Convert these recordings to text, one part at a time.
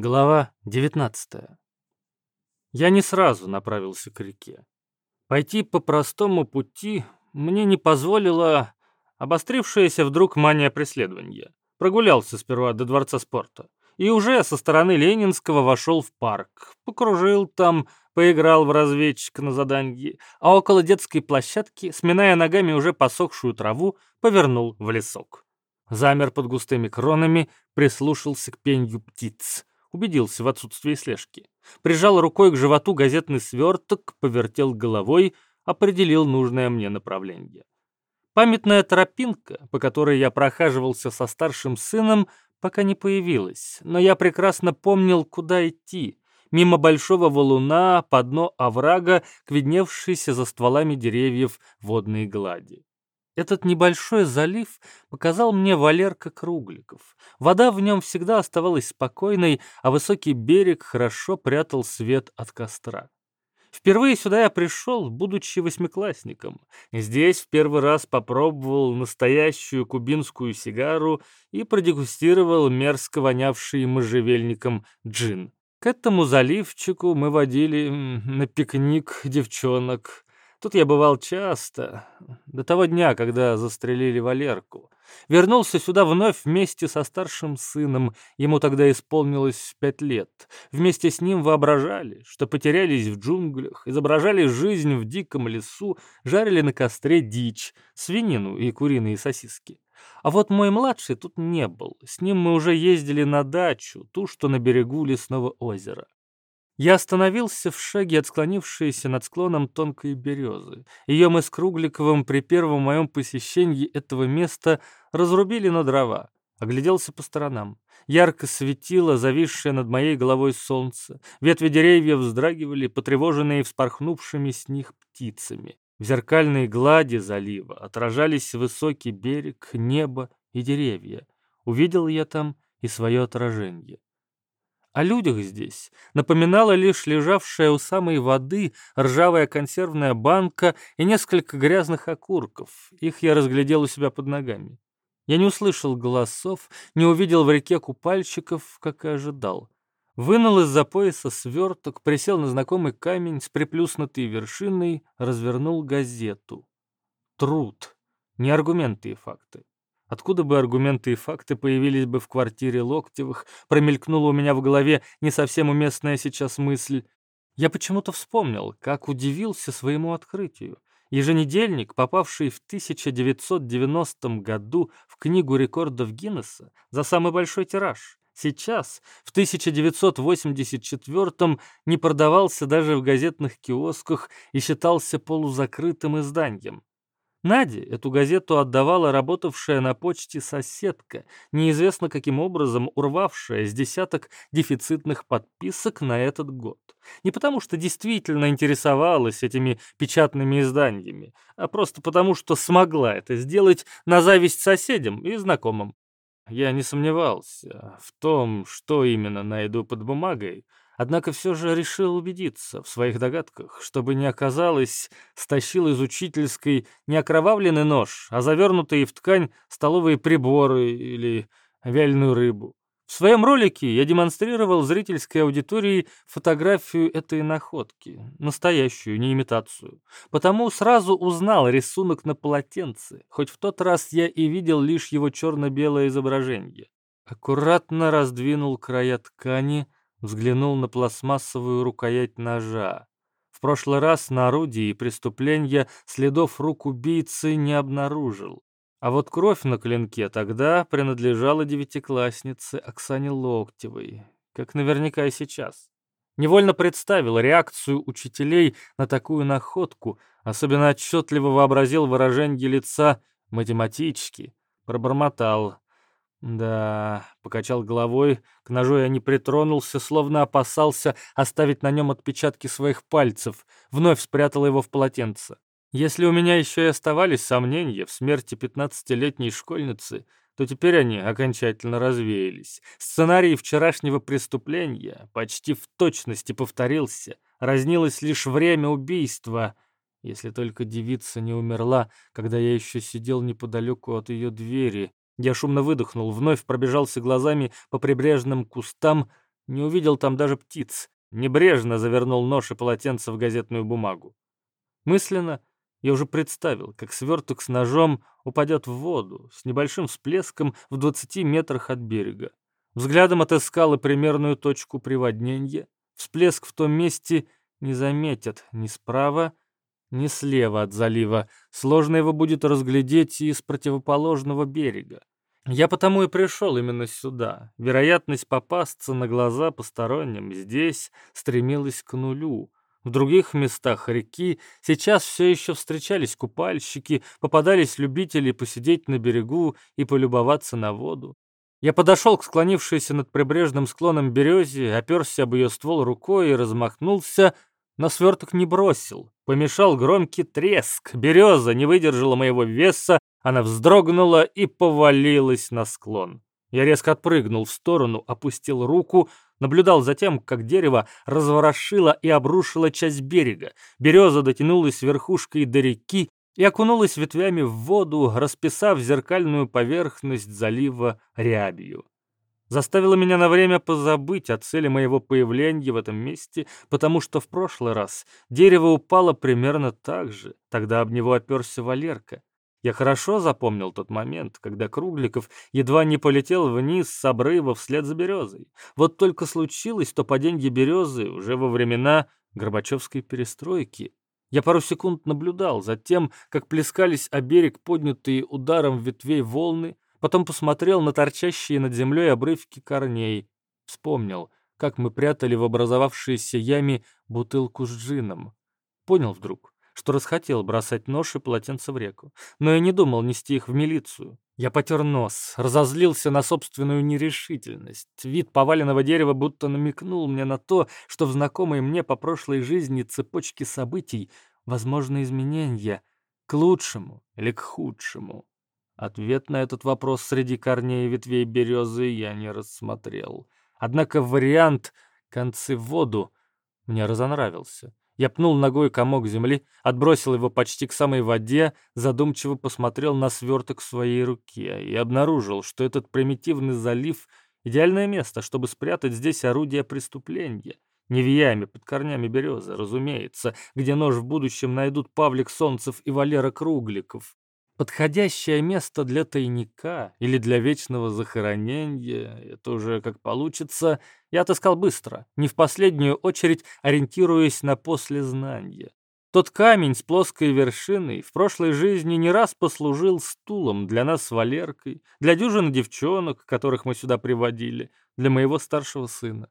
Глава 19. Я не сразу направился к реке. Пойти по простому пути мне не позволила обострившаяся вдруг мания преследования. Прогулялся сперва до Дворца спорта и уже со стороны Ленинского вошел в парк, покружил там, поиграл в разведчика на заданье, а около детской площадки, сминая ногами уже посохшую траву, повернул в лесок. Замер под густыми кронами, прислушался к пенью птиц убедился в отсутствии слежки. Прижал рукой к животу газетный сверток, повертел головой, определил нужное мне направление. Памятная тропинка, по которой я прохаживался со старшим сыном, пока не появилась, но я прекрасно помнил, куда идти. Мимо большого валуна, по дно оврага, к видневшейся за стволами деревьев водной глади. Этот небольшой залив показал мне Валерка Кругликов. Вода в нем всегда оставалась спокойной, а высокий берег хорошо прятал свет от костра. Впервые сюда я пришел, будучи восьмиклассником. Здесь в первый раз попробовал настоящую кубинскую сигару и продегустировал мерзко вонявший можжевельником джин. К этому заливчику мы водили на пикник девчонок. Тут я бывал часто, до того дня, когда застрелили Валерку. Вернулся сюда вновь вместе со старшим сыном, ему тогда исполнилось пять лет. Вместе с ним воображали, что потерялись в джунглях, изображали жизнь в диком лесу, жарили на костре дичь, свинину и куриные сосиски. А вот мой младший тут не был, с ним мы уже ездили на дачу, ту, что на берегу лесного озера. Я остановился в шаге от склонившейся над склоном тонкой березы. Ее мы с Кругликовым при первом моем посещении этого места разрубили на дрова. Огляделся по сторонам. Ярко светило зависшее над моей головой солнце. Ветви деревьев вздрагивали, потревоженные вспорхнувшими с них птицами. В зеркальной глади залива отражались высокий берег, небо и деревья. Увидел я там и свое отражение. О людях здесь напоминала лишь лежавшая у самой воды ржавая консервная банка и несколько грязных окурков. Их я разглядел у себя под ногами. Я не услышал голосов, не увидел в реке купальщиков, как и ожидал. Вынул из-за пояса сверток, присел на знакомый камень с приплюснутой вершиной, развернул газету. Труд. Не аргументы и факты. Откуда бы аргументы и факты появились бы в квартире Локтевых, промелькнула у меня в голове не совсем уместная сейчас мысль. Я почему-то вспомнил, как удивился своему открытию. Еженедельник, попавший в 1990 году в Книгу рекордов Гиннесса за самый большой тираж, сейчас, в 1984 не продавался даже в газетных киосках и считался полузакрытым изданием. Наде эту газету отдавала работавшая на почте соседка, неизвестно каким образом урвавшая с десяток дефицитных подписок на этот год. Не потому что действительно интересовалась этими печатными изданиями, а просто потому что смогла это сделать на зависть соседям и знакомым. Я не сомневался в том, что именно найду под бумагой, Однако все же решил убедиться в своих догадках, чтобы не оказалось, стащил из учительской не окровавленный нож, а завернутые в ткань столовые приборы или вяленую рыбу. В своем ролике я демонстрировал зрительской аудитории фотографию этой находки, настоящую, не имитацию. Потому сразу узнал рисунок на полотенце, хоть в тот раз я и видел лишь его черно-белое изображение. Аккуратно раздвинул края ткани, взглянул на пластмассовую рукоять ножа. В прошлый раз на орудии преступления следов рук убийцы не обнаружил. А вот кровь на клинке тогда принадлежала девятикласснице Оксане Локтевой, как наверняка и сейчас. Невольно представил реакцию учителей на такую находку, особенно отчетливо вообразил выражение лица математички, пробормотал. Да, покачал головой, к ножу я не притронулся, словно опасался оставить на нем отпечатки своих пальцев, вновь спрятал его в полотенце. Если у меня еще и оставались сомнения в смерти пятнадцатилетней школьницы, то теперь они окончательно развеялись. Сценарий вчерашнего преступления почти в точности повторился, разнилось лишь время убийства, если только девица не умерла, когда я еще сидел неподалеку от ее двери, я шумно выдохнул, вновь пробежался глазами по прибрежным кустам, Не увидел там даже птиц. Небрежно завернул нож и полотенце в газетную бумагу. Мысленно я уже представил, как сверток с ножом упадет в воду с небольшим всплеском в 20 метрах от берега. Взглядом отыскал и примерную точку приводнения. Всплеск в том месте не заметят ни справа, ни слева от залива. Сложно его будет разглядеть и с противоположного берега. Я потому и пришел именно сюда. Вероятность попасться на глаза посторонним здесь стремилась к нулю. В других местах реки сейчас все еще встречались купальщики, попадались любители посидеть на берегу и полюбоваться на воду. Я подошел к склонившейся над прибрежным склоном березе, оперся об ее ствол рукой и размахнулся, но сверток не бросил. Помешал громкий треск. Береза не выдержала моего веса, она вздрогнула и повалилась на склон. Я резко отпрыгнул в сторону, опустил руку, наблюдал за тем, как дерево разворошило и обрушило часть берега. Береза дотянулась верхушкой до реки и окунулась ветвями в воду, расписав зеркальную поверхность залива рябью заставило меня на время позабыть о цели моего появления в этом месте, потому что в прошлый раз дерево упало примерно так же, тогда об него оперся Валерка. Я хорошо запомнил тот момент, когда Кругликов едва не полетел вниз с обрыва вслед за березой. Вот только случилось то падение березы уже во времена Горбачевской перестройки. Я пару секунд наблюдал за тем, как плескались о берег поднятые ударом ветвей волны, Потом посмотрел на торчащие над землей обрывки корней. Вспомнил, как мы прятали в образовавшейся яме бутылку с джином. Понял вдруг, что расхотел бросать нож и полотенце в реку, но я не думал нести их в милицию. Я потер нос, разозлился на собственную нерешительность. Вид поваленного дерева будто намекнул мне на то, что в знакомой мне по прошлой жизни цепочке событий возможны изменения к лучшему или к худшему. Ответ на этот вопрос среди корней и ветвей березы я не рассмотрел. Однако вариант «концы в воду» мне разонравился. Я пнул ногой комок земли, отбросил его почти к самой воде, задумчиво посмотрел на сверток в своей руке и обнаружил, что этот примитивный залив — идеальное место, чтобы спрятать здесь орудие преступления. Не в яме под корнями березы, разумеется, где нож в будущем найдут Павлик Солнцев и Валера Кругликов. Подходящее место для тайника или для вечного захоронения, это уже как получится, я отыскал быстро, не в последнюю очередь ориентируясь на послезнание. Тот камень с плоской вершиной в прошлой жизни не раз послужил стулом для нас с Валеркой, для дюжины девчонок, которых мы сюда приводили, для моего старшего сына.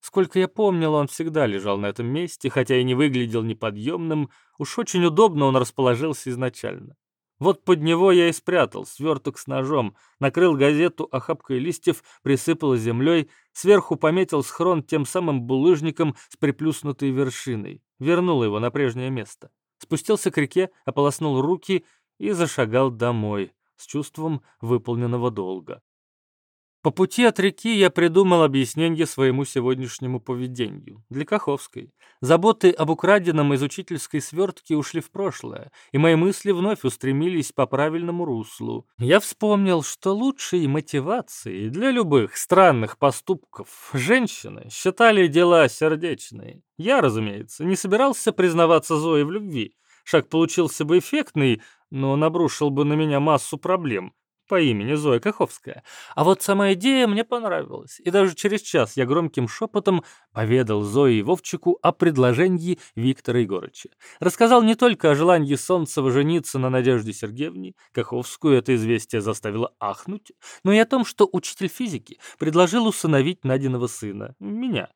Сколько я помнил, он всегда лежал на этом месте, хотя и не выглядел неподъемным, уж очень удобно он расположился изначально. Вот под него я и спрятал сверток с ножом, накрыл газету охапкой листьев, присыпал землей, сверху пометил схрон тем самым булыжником с приплюснутой вершиной, вернул его на прежнее место. Спустился к реке, ополоснул руки и зашагал домой с чувством выполненного долга. По пути от реки я придумал объяснение своему сегодняшнему поведению. Для Каховской. Заботы об украденном из учительской свертки ушли в прошлое, и мои мысли вновь устремились по правильному руслу. Я вспомнил, что лучшей мотивацией для любых странных поступков женщины считали дела сердечные. Я, разумеется, не собирался признаваться Зое в любви. Шаг получился бы эффектный, но он обрушил бы на меня массу проблем по имени Зоя Каховская. А вот сама идея мне понравилась, и даже через час я громким шепотом поведал Зое и Вовчику о предложении Виктора Егорыча. Рассказал не только о желании Солнцева жениться на Надежде Сергеевне, Каховскую это известие заставило ахнуть, но и о том, что учитель физики предложил усыновить Надиного сына, меня.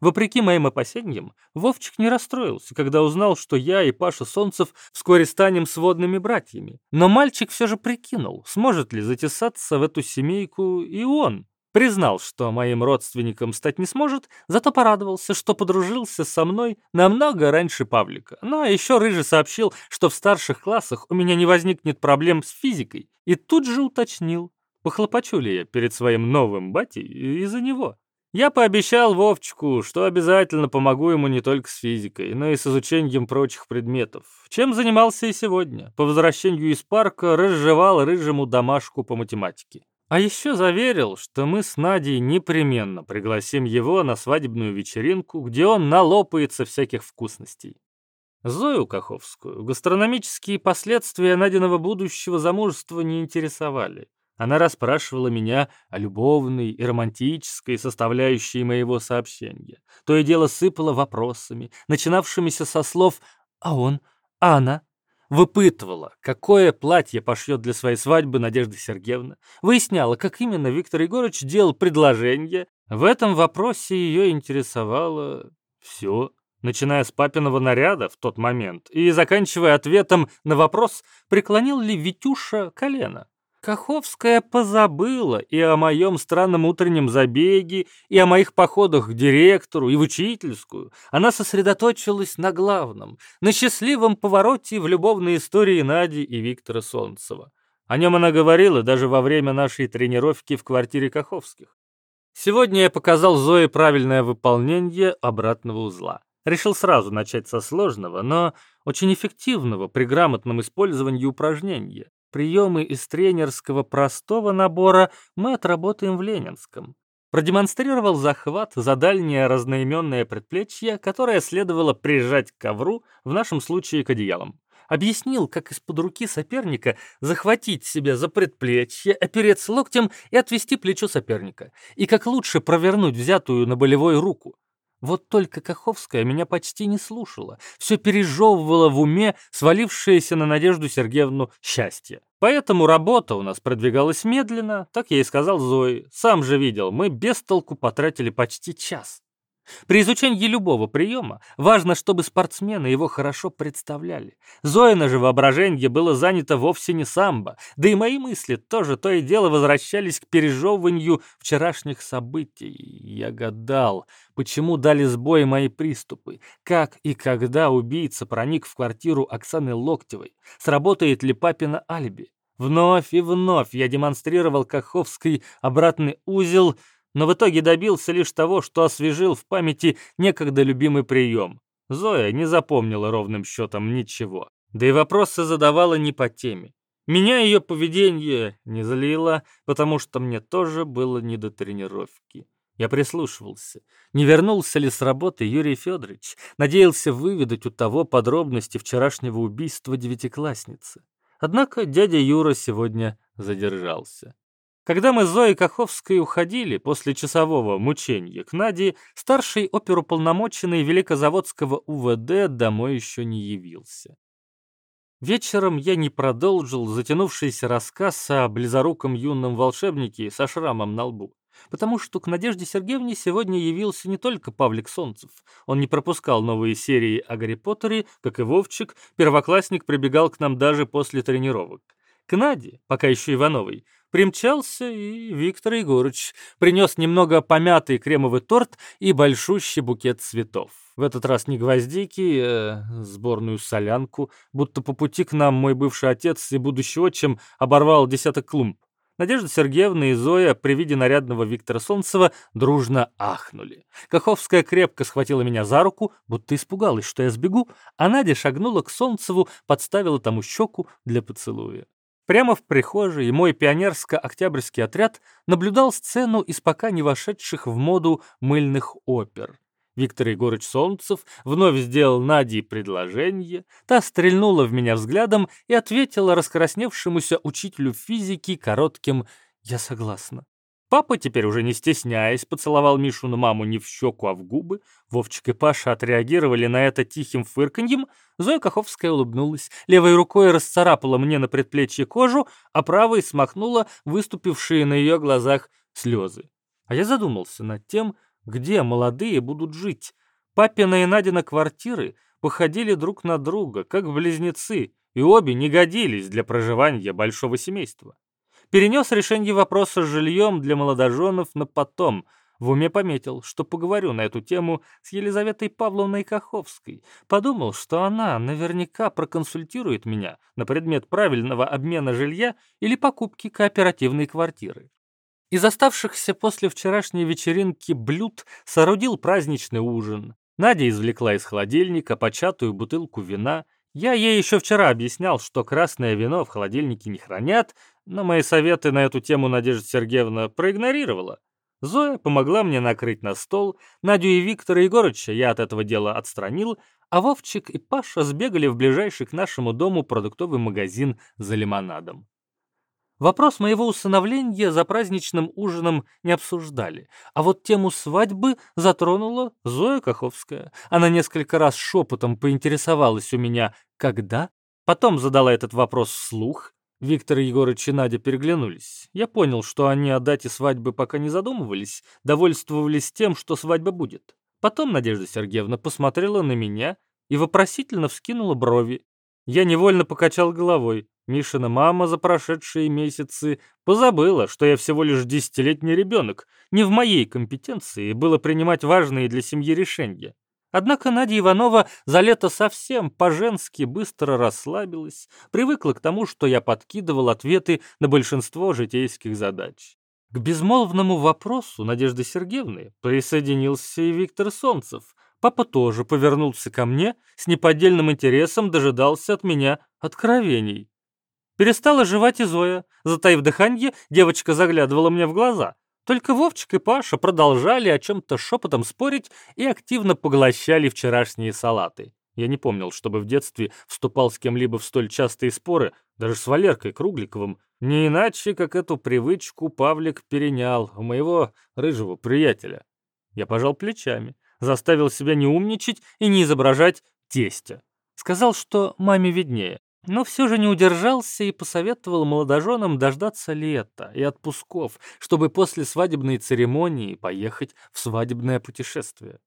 Вопреки моим опасениям, Вовчик не расстроился, когда узнал, что я и Паша Солнцев вскоре станем сводными братьями. Но мальчик все же прикинул, сможет ли затесаться в эту семейку и он. Признал, что моим родственником стать не сможет, зато порадовался, что подружился со мной намного раньше Павлика. Ну а еще Рыжий сообщил, что в старших классах у меня не возникнет проблем с физикой. И тут же уточнил, похлопочу ли я перед своим новым батей из-за него. Я пообещал Вовчику, что обязательно помогу ему не только с физикой, но и с изучением прочих предметов. Чем занимался и сегодня. По возвращению из парка разжевал рыжему домашку по математике. А еще заверил, что мы с Надей непременно пригласим его на свадебную вечеринку, где он налопается всяких вкусностей. Зою Каховскую гастрономические последствия Надиного будущего замужества не интересовали. Она расспрашивала меня о любовной и романтической составляющей моего сообщения. То и дело сыпала вопросами, начинавшимися со слов «А он? А она?» Выпытывала, какое платье пошьет для своей свадьбы Надежда Сергеевна. Выясняла, как именно Виктор Егорович делал предложение. В этом вопросе ее интересовало все, начиная с папиного наряда в тот момент и заканчивая ответом на вопрос, преклонил ли Витюша колено. Каховская позабыла и о моем странном утреннем забеге, и о моих походах к директору, и в учительскую. Она сосредоточилась на главном, на счастливом повороте в любовной истории Нади и Виктора Солнцева. О нем она говорила даже во время нашей тренировки в квартире Каховских. Сегодня я показал Зое правильное выполнение обратного узла. Решил сразу начать со сложного, но очень эффективного при грамотном использовании упражнения. Приемы из тренерского простого набора мы отработаем в Ленинском. Продемонстрировал захват за дальнее разноименное предплечье, которое следовало прижать к ковру, в нашем случае к одеялам. Объяснил, как из-под руки соперника захватить себя за предплечье, опереться локтем и отвести плечо соперника, и как лучше провернуть взятую на болевой руку. Вот только Каховская меня почти не слушала, все пережевывала в уме свалившееся на Надежду Сергеевну счастье. Поэтому работа у нас продвигалась медленно, так я и сказал Зои. Сам же видел, мы без толку потратили почти час. При изучении любого приема важно, чтобы спортсмены его хорошо представляли. Зоина же воображение было занято вовсе не самбо, да и мои мысли тоже то и дело возвращались к пережевыванию вчерашних событий. Я гадал, почему дали сбой мои приступы, как и когда убийца проник в квартиру Оксаны Локтевой, сработает ли папина алиби. Вновь и вновь я демонстрировал Каховский обратный узел — но в итоге добился лишь того, что освежил в памяти некогда любимый прием. Зоя не запомнила ровным счетом ничего, да и вопросы задавала не по теме. Меня ее поведение не злило, потому что мне тоже было не до тренировки. Я прислушивался. Не вернулся ли с работы Юрий Федорович? Надеялся выведать у того подробности вчерашнего убийства девятиклассницы. Однако дядя Юра сегодня задержался. Когда мы с Зоей Каховской уходили после часового мучения к Наде, старший оперуполномоченный Великозаводского УВД домой еще не явился. Вечером я не продолжил затянувшийся рассказ о близоруком юном волшебнике со шрамом на лбу, потому что к Надежде Сергеевне сегодня явился не только Павлик Солнцев. Он не пропускал новые серии о Гарри Поттере, как и Вовчик, первоклассник прибегал к нам даже после тренировок. К Наде, пока еще Ивановой, примчался и Виктор Егорыч принес немного помятый кремовый торт и большущий букет цветов. В этот раз не гвоздики, а сборную солянку, будто по пути к нам мой бывший отец и будущий отчим оборвал десяток клумб. Надежда Сергеевна и Зоя при виде нарядного Виктора Солнцева дружно ахнули. Каховская крепко схватила меня за руку, будто испугалась, что я сбегу, а Надя шагнула к Солнцеву, подставила тому щеку для поцелуя. Прямо в прихожей мой пионерско-октябрьский отряд наблюдал сцену из пока не вошедших в моду мыльных опер. Виктор Егорыч Солнцев вновь сделал Наде предложение, та стрельнула в меня взглядом и ответила раскрасневшемуся учителю физики коротким «Я согласна». Папа, теперь уже не стесняясь, поцеловал Мишу на маму не в щеку, а в губы. Вовчик и Паша отреагировали на это тихим фырканьем. Зоя Каховская улыбнулась, левой рукой расцарапала мне на предплечье кожу, а правой смахнула выступившие на ее глазах слезы. А я задумался над тем, где молодые будут жить. Папина и Надина квартиры походили друг на друга, как близнецы, и обе не годились для проживания большого семейства перенес решение вопроса с жильем для молодоженов на потом. В уме пометил, что поговорю на эту тему с Елизаветой Павловной Каховской. Подумал, что она наверняка проконсультирует меня на предмет правильного обмена жилья или покупки кооперативной квартиры. Из оставшихся после вчерашней вечеринки блюд соорудил праздничный ужин. Надя извлекла из холодильника початую бутылку вина Я ей еще вчера объяснял, что красное вино в холодильнике не хранят, но мои советы на эту тему Надежда Сергеевна проигнорировала. Зоя помогла мне накрыть на стол, Надю и Виктора Егорыча я от этого дела отстранил, а Вовчик и Паша сбегали в ближайший к нашему дому продуктовый магазин за лимонадом. Вопрос моего усыновления за праздничным ужином не обсуждали, а вот тему свадьбы затронула Зоя Каховская. Она несколько раз шепотом поинтересовалась у меня «когда?», потом задала этот вопрос вслух. Виктор Егорыч и Надя переглянулись. Я понял, что они о дате свадьбы пока не задумывались, довольствовались тем, что свадьба будет. Потом Надежда Сергеевна посмотрела на меня и вопросительно вскинула брови. Я невольно покачал головой. Мишина мама за прошедшие месяцы позабыла, что я всего лишь десятилетний ребенок. Не в моей компетенции было принимать важные для семьи решения. Однако Надя Иванова за лето совсем по-женски быстро расслабилась, привыкла к тому, что я подкидывал ответы на большинство житейских задач. К безмолвному вопросу Надежды Сергеевны присоединился и Виктор Солнцев. Папа тоже повернулся ко мне, с неподдельным интересом дожидался от меня откровений. Перестала жевать и Зоя. Затаив дыханье, девочка заглядывала мне в глаза. Только Вовчик и Паша продолжали о чем-то шепотом спорить и активно поглощали вчерашние салаты. Я не помнил, чтобы в детстве вступал с кем-либо в столь частые споры, даже с Валеркой Кругликовым. Не иначе, как эту привычку Павлик перенял у моего рыжего приятеля. Я пожал плечами, заставил себя не умничать и не изображать тестя. Сказал, что маме виднее но все же не удержался и посоветовал молодоженам дождаться лета и отпусков, чтобы после свадебной церемонии поехать в свадебное путешествие.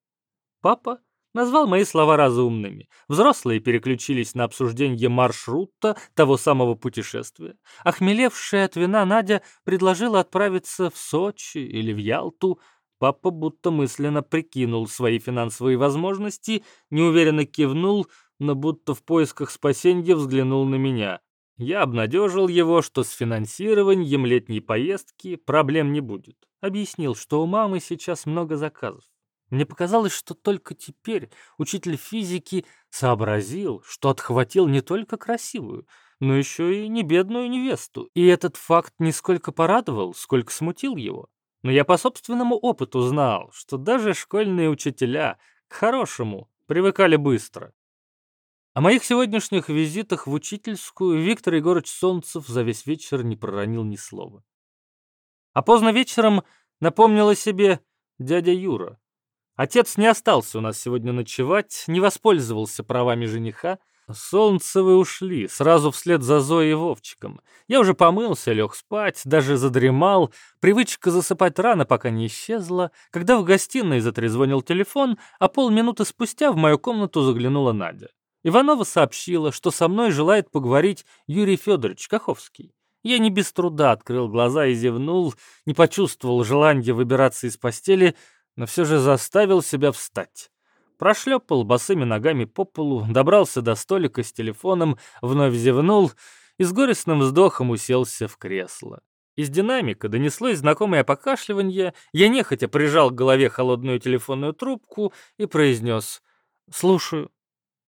Папа назвал мои слова разумными. Взрослые переключились на обсуждение маршрута того самого путешествия. Охмелевшая от вина Надя предложила отправиться в Сочи или в Ялту. Папа будто мысленно прикинул свои финансовые возможности, неуверенно кивнул — но будто в поисках спасения взглянул на меня. Я обнадежил его, что с финансированием летней поездки проблем не будет. Объяснил, что у мамы сейчас много заказов. Мне показалось, что только теперь учитель физики сообразил, что отхватил не только красивую, но еще и небедную невесту. И этот факт нисколько порадовал, сколько смутил его. Но я по собственному опыту знал, что даже школьные учителя к хорошему привыкали быстро. О моих сегодняшних визитах в учительскую Виктор Егорович Солнцев за весь вечер не проронил ни слова. А поздно вечером напомнил о себе дядя Юра. Отец не остался у нас сегодня ночевать, не воспользовался правами жениха. Солнцевы ушли, сразу вслед за Зоей и Вовчиком. Я уже помылся, лег спать, даже задремал. Привычка засыпать рано пока не исчезла. Когда в гостиной затрезвонил телефон, а полминуты спустя в мою комнату заглянула Надя. Иванова сообщила, что со мной желает поговорить Юрий Федорович Каховский. Я не без труда открыл глаза и зевнул, не почувствовал желания выбираться из постели, но все же заставил себя встать. Прошлепал босыми ногами по полу, добрался до столика с телефоном, вновь зевнул и с горестным вздохом уселся в кресло. Из динамика донеслось знакомое покашливание, я нехотя прижал к голове холодную телефонную трубку и произнес «Слушаю».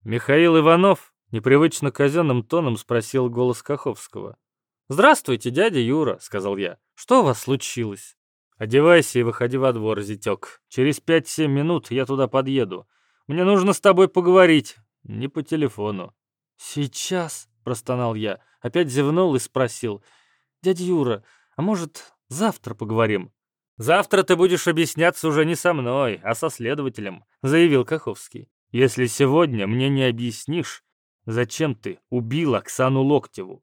«Михаил Иванов?» — непривычно казенным тоном спросил голос Каховского. «Здравствуйте, дядя Юра», — сказал я. «Что у вас случилось?» «Одевайся и выходи во двор, зятек. Через пять-семь минут я туда подъеду. Мне нужно с тобой поговорить. Не по телефону». «Сейчас», — простонал я, опять зевнул и спросил. «Дядя Юра, а может, завтра поговорим?» «Завтра ты будешь объясняться уже не со мной, а со следователем», — заявил Каховский. Если сегодня мне не объяснишь, зачем ты убил Оксану Локтеву.